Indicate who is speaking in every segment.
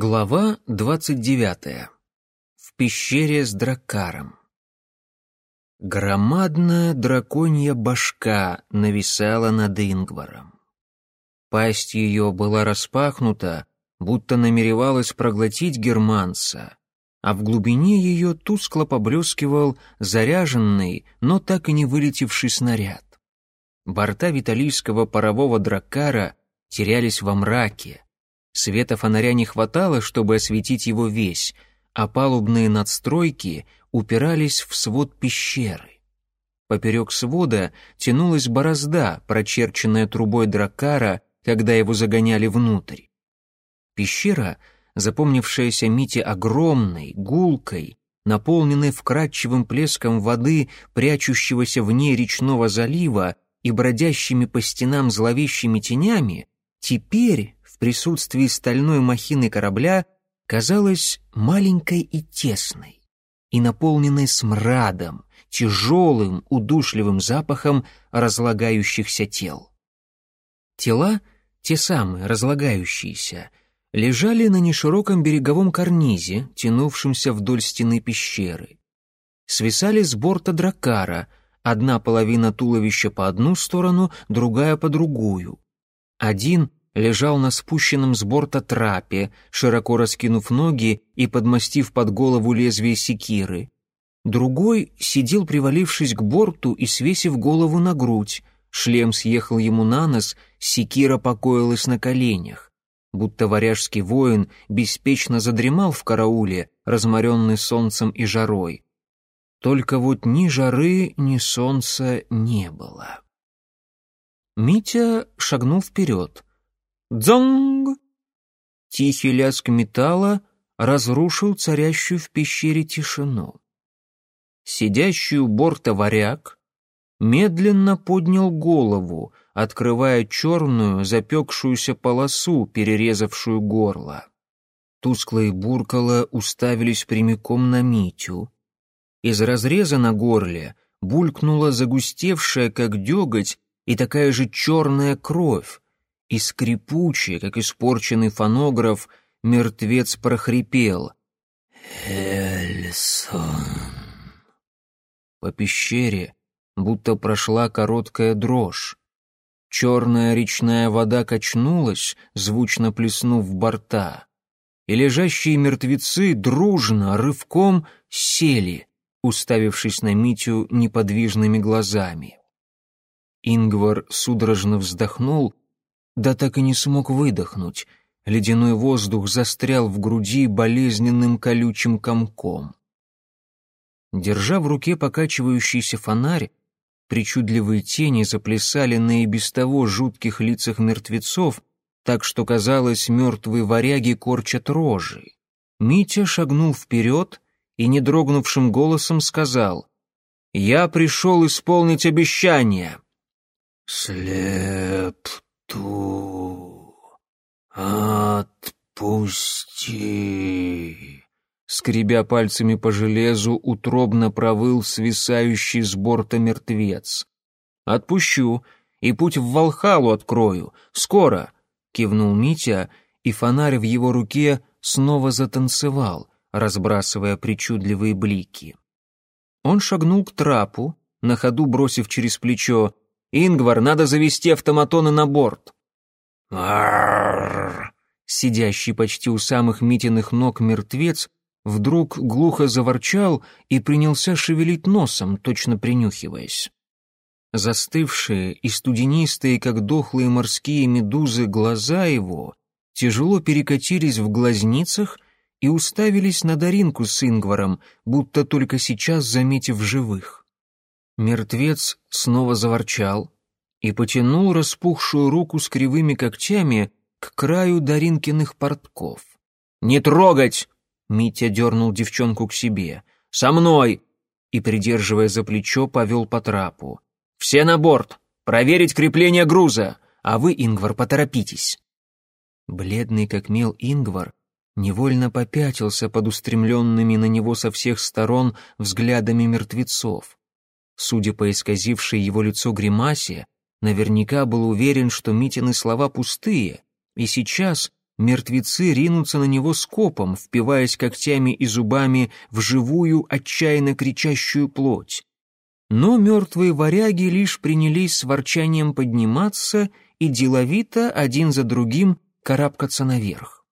Speaker 1: Глава двадцать девятая. В пещере с дракаром. Громадная драконья башка нависала над Ингваром. Пасть ее была распахнута, будто намеревалась проглотить германца, а в глубине ее тускло поблескивал заряженный, но так и не вылетевший снаряд. Борта виталийского парового дракара терялись во мраке, Света фонаря не хватало, чтобы осветить его весь, а палубные надстройки упирались в свод пещеры. Поперек свода тянулась борозда, прочерченная трубой дракара, когда его загоняли внутрь. Пещера, запомнившаяся Мите огромной, гулкой, наполненной вкрадчивым плеском воды, прячущегося в ней речного залива и бродящими по стенам зловещими тенями, теперь в присутствии стальной махины корабля казалась маленькой и тесной, и наполненной смрадом, тяжелым, удушливым запахом разлагающихся тел. Тела, те самые, разлагающиеся, лежали на нешироком береговом карнизе, тянувшемся вдоль стены пещеры. Свисали с борта дракара, одна половина туловища по одну сторону, другая по другую. Один лежал на спущенном с борта трапе, широко раскинув ноги и подмастив под голову лезвие секиры. Другой сидел, привалившись к борту и свесив голову на грудь. Шлем съехал ему на нос, секира покоилась на коленях. Будто варяжский воин беспечно задремал в карауле, разморенный солнцем и жарой. Только вот ни жары, ни солнца не было. Митя шагнул вперед — Дзонг! Тихий лязг металла разрушил царящую в пещере тишину. Сидящий у борта варяг медленно поднял голову, открывая черную, запекшуюся полосу, перерезавшую горло. Тусклые буркала уставились прямиком на Митю. Из разреза на горле булькнула загустевшая, как деготь, и такая же черная кровь, и скрипуче, как испорченный фонограф, мертвец прохрипел. «Эльсон». По пещере будто прошла короткая дрожь. Черная речная вода качнулась, звучно плеснув в борта, и лежащие мертвецы дружно, рывком сели, уставившись на Митю неподвижными глазами. Ингвар судорожно вздохнул да так и не смог выдохнуть. Ледяной воздух застрял в груди болезненным колючим комком. Держа в руке покачивающийся фонарь, причудливые тени заплясали на и без того жутких лицах мертвецов, так что, казалось, мертвые варяги корчат рожи. Митя шагнул вперед и недрогнувшим голосом сказал «Я пришел исполнить обещание». «Слеп ту отпусти!» Скребя пальцами по железу, утробно провыл свисающий с борта мертвец. «Отпущу, и путь в Волхалу открою. Скоро!» — кивнул Митя, и фонарь в его руке снова затанцевал, разбрасывая причудливые блики. Он шагнул к трапу, на ходу бросив через плечо «Ингвар, надо завести автоматоны на борт!» «Арррр!» Сидящий почти у самых Митиных ног мертвец вдруг глухо заворчал и принялся шевелить носом, точно принюхиваясь. Застывшие и студенистые, как дохлые морские медузы, глаза его тяжело перекатились в глазницах и уставились на Даринку с Ингваром, будто только сейчас заметив живых. Мертвец снова заворчал и потянул распухшую руку с кривыми когтями к краю Даринкиных портков. «Не трогать!» — Митя дернул девчонку к себе. «Со мной!» и, придерживая за плечо, повел по трапу. «Все на борт! Проверить крепление груза! А вы, Ингвар, поторопитесь!» Бледный как мел Ингвар невольно попятился под устремленными на него со всех сторон взглядами мертвецов. Судя по исказившей его лицо гримасе, наверняка был уверен, что Митины слова пустые, и сейчас мертвецы ринутся на него скопом, впиваясь когтями и зубами в живую, отчаянно кричащую плоть. Но мертвые варяги лишь принялись с ворчанием подниматься и деловито один за другим карабкаться наверх.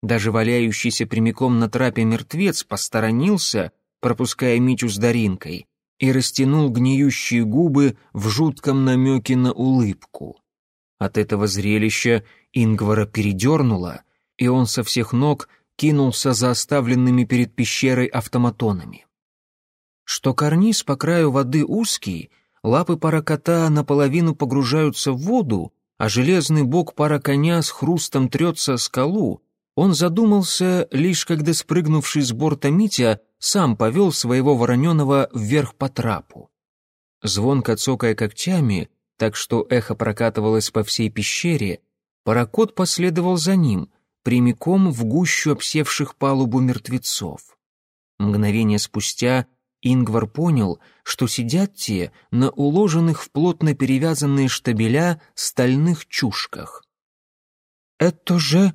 Speaker 1: Даже валяющийся прямиком на трапе мертвец посторонился, пропуская Митю с Даринкой, и растянул гниющие губы в жутком намеке на улыбку. От этого зрелища Ингвара передернуло, и он со всех ног кинулся за оставленными перед пещерой автоматонами. Что карниз по краю воды узкий, лапы паракота наполовину погружаются в воду, а железный бок параконя с хрустом трется о скалу, он задумался, лишь когда спрыгнувший с борта Митя сам повел своего вороненого вверх по трапу. Звонко цокая когтями, так что эхо прокатывалось по всей пещере, паракот последовал за ним, прямиком в гущу обсевших палубу мертвецов. Мгновение спустя Ингвар понял, что сидят те на уложенных в плотно перевязанные штабеля стальных чушках.
Speaker 2: «Это же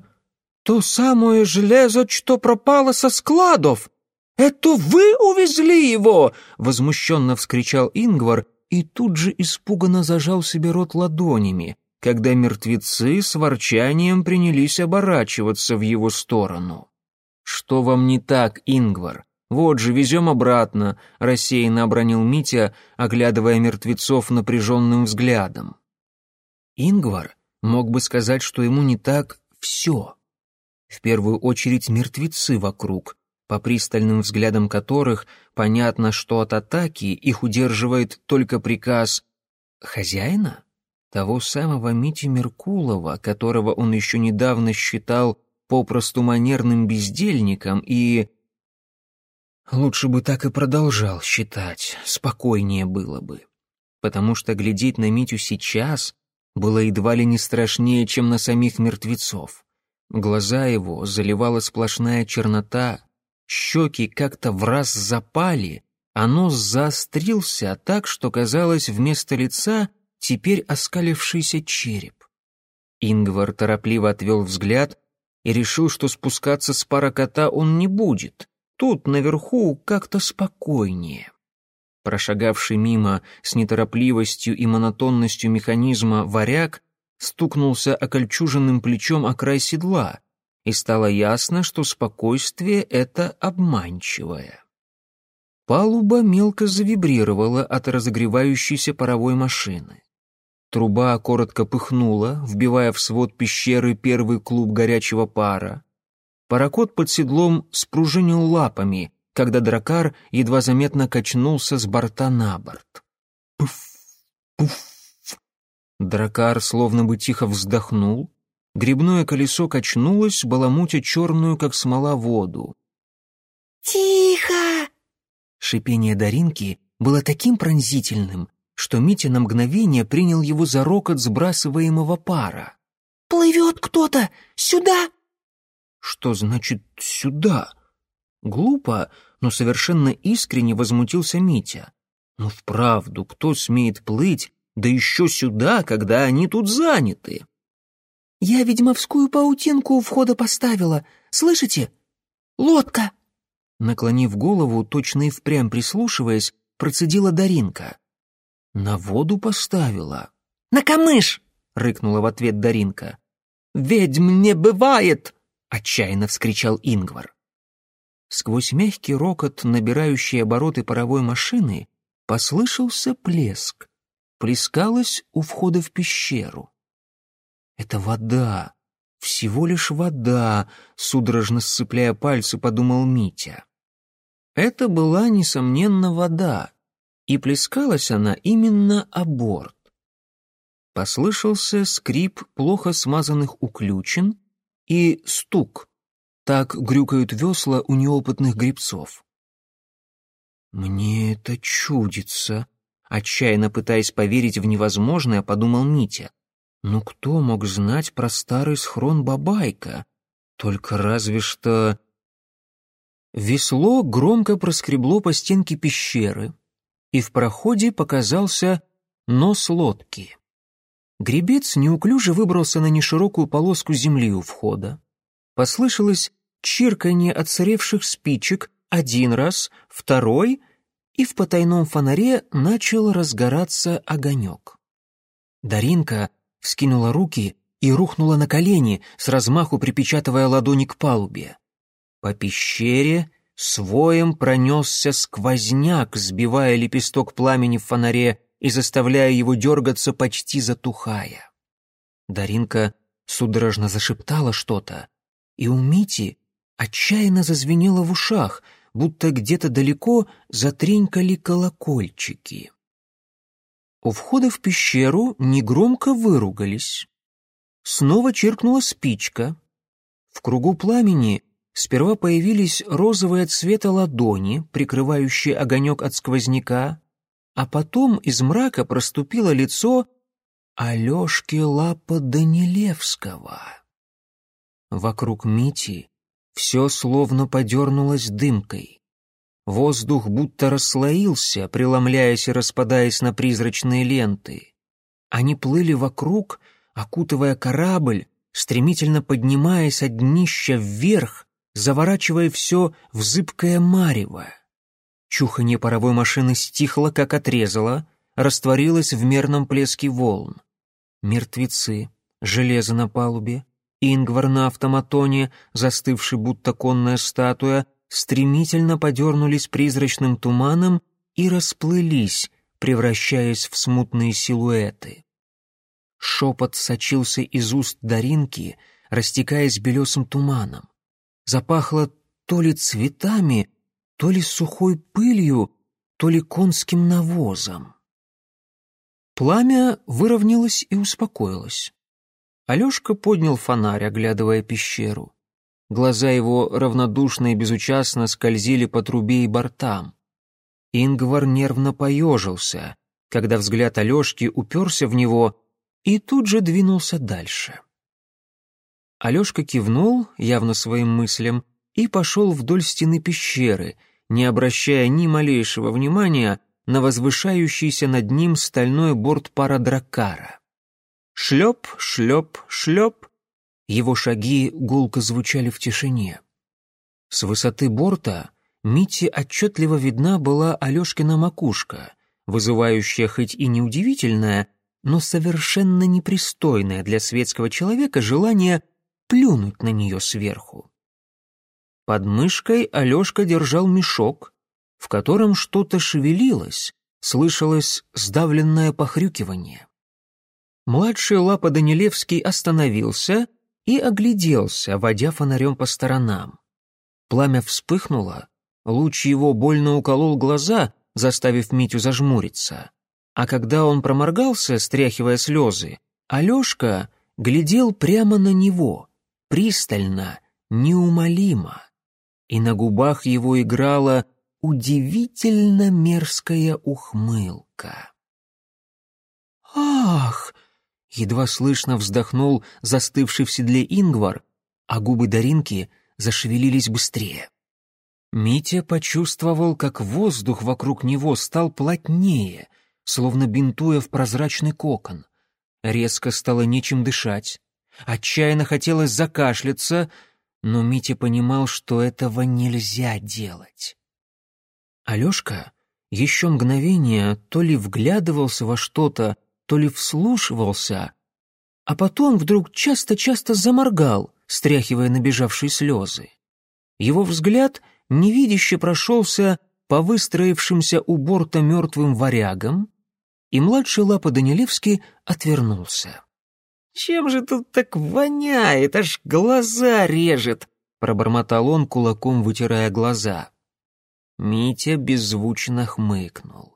Speaker 2: то самое железо, что пропало со складов! Это вы увезли его!» — возмущенно вскричал Ингвар и тут же испуганно зажал себе рот ладонями, когда мертвецы с ворчанием принялись оборачиваться в его сторону.
Speaker 1: «Что вам не так, Ингвар? Вот же, везем обратно», — рассеянно обронил Митя, оглядывая мертвецов напряженным взглядом. Ингвар мог бы сказать, что ему не так все. В первую очередь мертвецы вокруг, по пристальным взглядам которых понятно, что от атаки их удерживает только приказ хозяина, того самого Мити Меркулова, которого он еще недавно считал попросту манерным бездельником и... Лучше бы так и продолжал считать, спокойнее было бы. Потому что глядеть на Митю сейчас было едва ли не страшнее, чем на самих мертвецов. Глаза его заливала сплошная чернота, щеки как-то в раз запали, а нос заострился так, что казалось вместо лица теперь оскалившийся череп. Ингвар торопливо отвел взгляд и решил, что спускаться с паракота он не будет. Тут, наверху, как-то спокойнее. Прошагавший мимо с неторопливостью и монотонностью механизма варяг стукнулся окольчуженным плечом о край седла, и стало ясно, что спокойствие это обманчивое. Палуба мелко завибрировала от разогревающейся паровой машины. Труба коротко пыхнула, вбивая в свод пещеры первый клуб горячего пара. Паракот под седлом спружинил лапами, когда дракар едва заметно качнулся с борта на борт. Пуф, пуф. Дракар словно бы тихо вздохнул, грибное колесо качнулось, баламутя черную, как смола, воду.
Speaker 2: «Тихо!»
Speaker 1: Шипение Даринки было таким пронзительным, что Митя на мгновение принял его за рокот сбрасываемого пара.
Speaker 2: «Плывет кто-то! Сюда!»
Speaker 1: «Что значит «сюда»?» Глупо, но совершенно искренне возмутился Митя. «Ну, вправду, кто смеет плыть да еще сюда, когда они тут заняты.
Speaker 2: Я ведьмовскую паутинку у входа поставила. Слышите? Лодка!»
Speaker 1: Наклонив голову, точно и впрямь прислушиваясь, процедила Даринка. «На воду поставила?»
Speaker 2: «На камыш!»
Speaker 1: — рыкнула в ответ Даринка.
Speaker 2: «Ведьм не бывает!»
Speaker 1: — отчаянно вскричал Ингвар. Сквозь мягкий рокот, набирающий обороты паровой машины, послышался плеск плескалась у входа в пещеру. «Это вода, всего лишь вода», — судорожно сцепляя пальцы, подумал Митя. Это была, несомненно, вода, и плескалась она именно о борт. Послышался скрип плохо смазанных уключен и стук. Так грюкают весла у неопытных гребцов. «Мне это чудится», Отчаянно пытаясь поверить в невозможное, подумал Митя. Ну кто мог знать про старый схрон Бабайка? Только разве что... Весло громко проскребло по стенке пещеры, и в проходе показался нос лодки. Гребец неуклюже выбрался на неширокую полоску земли у входа, Послышалось чирканье отсыревших спичек один раз, второй, и в потайном фонаре начал разгораться огонек. Даринка вскинула руки и рухнула на колени, с размаху припечатывая ладони к палубе. По пещере своем пронесся сквозняк, сбивая лепесток пламени в фонаре и заставляя его дергаться, почти затухая. Даринка судорожно зашептала что-то, и у Мити отчаянно зазвенело в ушах, будто где-то далеко затренькали колокольчики. У входа в пещеру негромко выругались. Снова чиркнула спичка. В кругу пламени сперва появились розовые цвета ладони, прикрывающие огонек от сквозняка, а потом из мрака проступило лицо Алешки Лапа Данилевского. Вокруг Мити все словно подернулось дымкой. Воздух будто расслоился, преломляясь и распадаясь на призрачные ленты. Они плыли вокруг, окутывая корабль, стремительно поднимаясь от днища вверх, заворачивая все в зыбкое марево. Чуханье паровой машины стихло, как отрезало, растворилось в мерном плеске волн. Мертвецы, железо на палубе, Ингвар на автоматоне, застывший будто конная статуя, стремительно подернулись призрачным туманом и расплылись, превращаясь в смутные силуэты. Шепот сочился из уст Даринки, растекаясь белесым туманом. Запахло то ли цветами, то ли сухой пылью, то ли конским навозом. Пламя выровнялось и успокоилось. Алешка поднял фонарь, оглядывая пещеру. Глаза его равнодушно и безучастно скользили по трубе и бортам. Ингвар нервно поежился, когда взгляд Алешки уперся в него и тут же двинулся дальше. Алешка кивнул, явно своим мыслям, и пошел вдоль стены пещеры, не обращая ни малейшего внимания на возвышающийся над ним стальной борт парадракара. Шлеп, шлеп, шлеп, его шаги гулко звучали в тишине. С высоты борта Мите отчетливо видна была Алешкина макушка, вызывающая хоть и неудивительное, но совершенно непристойное для светского человека желание плюнуть на нее сверху. Под мышкой Алешка держал мешок, в котором что-то шевелилось, слышалось сдавленное похрюкивание. Младший Лапа Данилевский остановился и огляделся, водя фонарем по сторонам. Пламя вспыхнуло, луч его больно уколол глаза, заставив Митю зажмуриться. А когда он проморгался, стряхивая слезы, Алешка глядел прямо на него, пристально, неумолимо. И на губах его играла удивительно мерзкая ухмылка. «Ах!» Едва слышно вздохнул застывший в седле Ингвар, а губы Даринки зашевелились быстрее. Митя почувствовал, как воздух вокруг него стал плотнее, словно бинтуя в прозрачный кокон. Резко стало нечем дышать. Отчаянно хотелось закашляться, но Митя понимал, что этого нельзя делать. Алешка еще мгновение то ли вглядывался во что-то, то ли вслушивался, а потом вдруг часто-часто заморгал, стряхивая набежавшие слезы. Его взгляд невидяще прошелся по выстроившимся у борта мертвым варягам, и младший Лапа Данилевский отвернулся. «Чем же тут так воняет, аж глаза режет!» — пробормотал он, кулаком вытирая глаза. Митя беззвучно хмыкнул.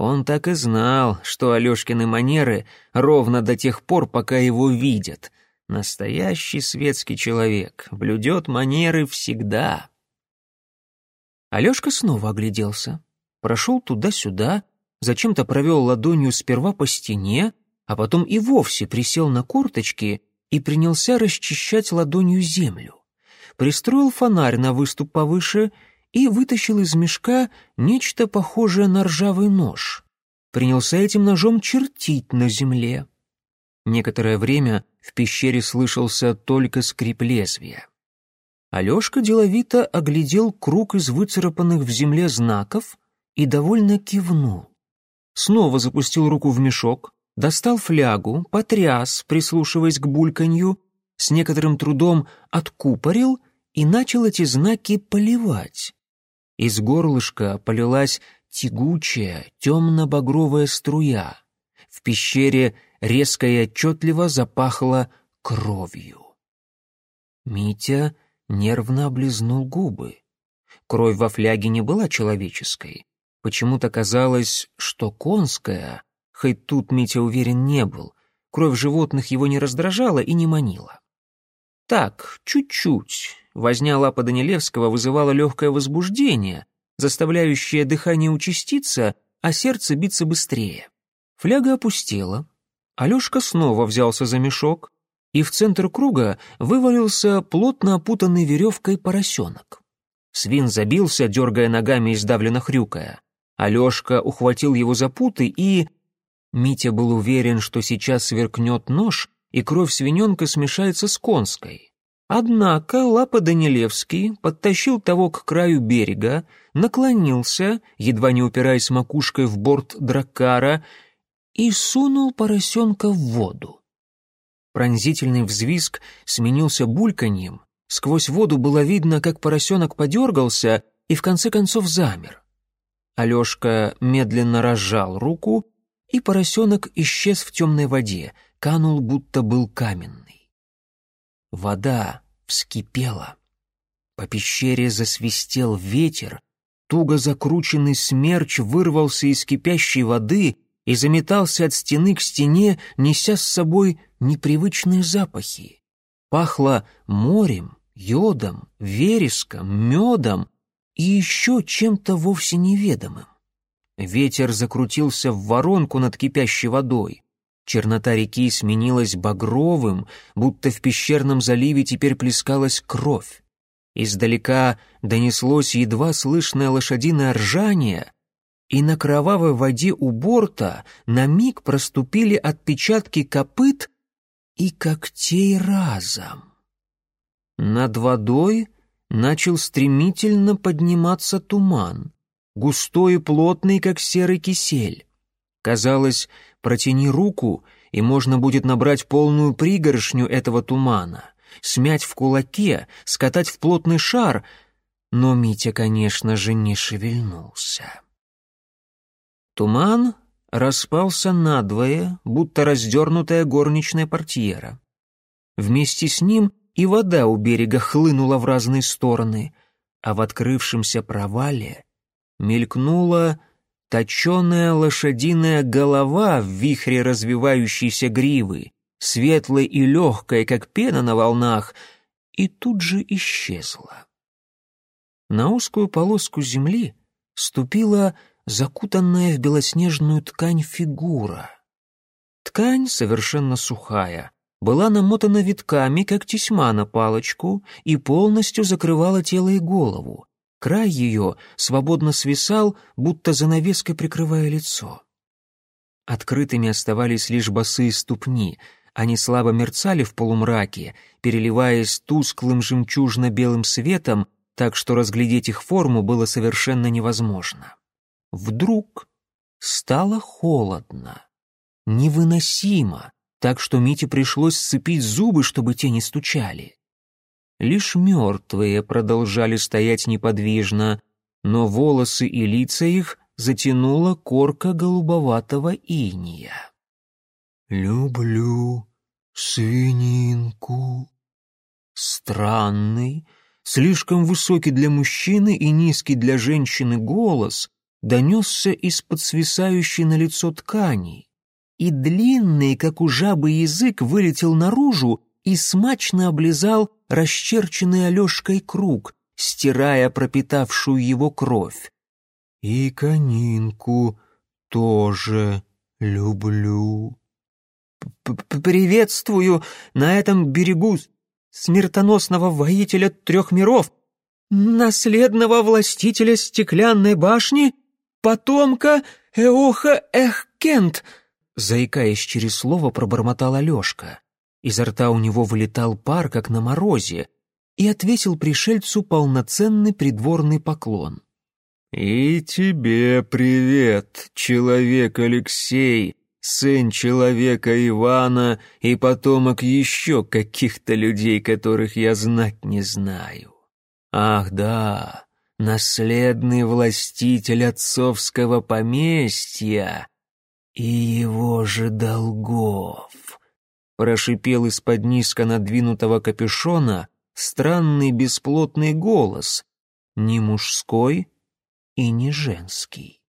Speaker 1: Он так и знал, что Алешкины манеры ровно до тех пор, пока его видят. Настоящий светский человек, блюдет манеры всегда. Алешка снова огляделся, прошел туда-сюда, зачем-то провел ладонью сперва по стене, а потом и вовсе присел на корточки и принялся расчищать ладонью землю. Пристроил фонарь на выступ повыше — и вытащил из мешка нечто похожее на ржавый нож. Принялся этим ножом чертить на земле. Некоторое время в пещере слышался только скрип лезвия. Алешка деловито оглядел круг из выцарапанных в земле знаков и довольно кивнул. Снова запустил руку в мешок, достал флягу, потряс, прислушиваясь к бульканью, с некоторым трудом откупорил и начал эти знаки поливать. Из горлышка полилась тягучая, темно-багровая струя. В пещере резко и отчетливо запахло кровью. Митя нервно облизнул губы. Кровь во фляге не была человеческой. Почему-то казалось, что конская, хоть тут Митя уверен не был, кровь животных его не раздражала и не манила. Так, чуть-чуть. Возня лапа Данилевского вызывала легкое возбуждение, заставляющее дыхание участиться, а сердце биться быстрее. Фляга опустела. Алешка снова взялся за мешок, и в центр круга вывалился плотно опутанный веревкой поросенок. Свин забился, дергая ногами и сдавленно хрюкая. Алешка ухватил его за путы и... Митя был уверен, что сейчас сверкнет нож, и кровь свиненка смешается с конской. Однако Лапа Данилевский подтащил того к краю берега, наклонился, едва не упираясь макушкой в борт дракара, и сунул поросенка в воду. Пронзительный взвизг сменился бульканьем. Сквозь воду было видно, как поросенок подергался и в конце концов замер. Алешка медленно разжал руку, и поросенок исчез в темной воде, канул, будто был каменный. Вода вскипела. По пещере засвистел ветер, туго закрученный смерч вырвался из кипящей воды и заметался от стены к стене, неся с собой непривычные запахи. Пахло морем, йодом, вереском, медом и еще чем-то вовсе неведомым. Ветер закрутился в воронку над кипящей водой. Чернота реки сменилась багровым, будто в пещерном заливе теперь плескалась кровь. Издалека донеслось едва слышное лошадиное ржание, и на кровавой воде у борта на миг проступили отпечатки копыт и когтей разом. Над водой начал стремительно подниматься туман, густой и плотный, как серый кисель. Казалось, протяни руку, и можно будет набрать полную пригоршню этого тумана, смять в кулаке, скатать в плотный шар, но Митя, конечно же, не шевельнулся. Туман распался надвое, будто раздернутая горничная портьера. Вместе с ним и вода у берега хлынула в разные стороны, а в открывшемся провале мелькнула точеная лошадиная голова в вихре развивающейся гривы, светлая и легкая, как пена на волнах, и тут же исчезла. На узкую полоску земли ступила закутанная в белоснежную ткань фигура. Ткань, совершенно сухая, была намотана витками, как тесьма на палочку, и полностью закрывала тело и голову. Край ее свободно свисал, будто занавеской прикрывая лицо. Открытыми оставались лишь босые ступни, они слабо мерцали в полумраке, переливаясь тусклым жемчужно-белым светом, так что разглядеть их форму было совершенно невозможно. Вдруг стало холодно, невыносимо, так что Мите пришлось сцепить зубы, чтобы те не стучали. Лишь мертвые продолжали стоять неподвижно, но волосы и лица их затянула корка голубоватого иния. «Люблю свининку». Странный, слишком высокий для мужчины и низкий для женщины голос донесся из-под свисающей на лицо ткани, и длинный, как у жабы, язык вылетел наружу и смачно облизал расчерченный Алешкой круг, стирая пропитавшую его кровь. «И конинку тоже люблю». П -п «Приветствую на этом берегу смертоносного воителя трех миров, наследного властителя стеклянной башни потомка Эоха Эхкент!» Заикаясь через слово, пробормотал Алешка. Изо рта у него вылетал пар, как на морозе.
Speaker 2: и отвесил пришельцу полноценный придворный поклон.
Speaker 1: «И тебе привет, человек Алексей, сын человека Ивана и потомок еще каких-то людей, которых я знать не знаю. Ах да, наследный властитель отцовского поместья и его же долгов. Прошипел из-под низко надвинутого капюшона странный бесплотный голос, не мужской и не женский.